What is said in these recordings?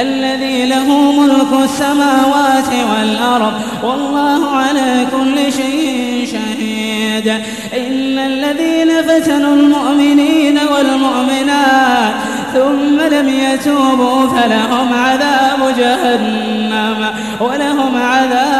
الذي له ملك السماوات والأرض والله على كل شيء شهيد. إن الذين فتنوا المؤمنين والمؤمنات ثم لم يتوبوا فلهم عذاب جهنم ولهم عذاب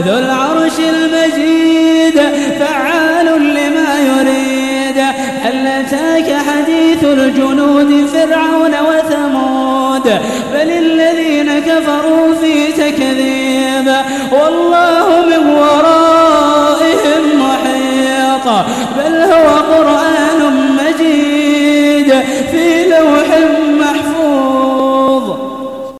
ذو العرش المجيد فعال لما يريد. هل أتاك حديث الجنود فرعون وثمود؟ بل الذين كفروا في تكذيب. والله من ورائهم محيط. بل هو قرآن مجيد في لوح محفوظ.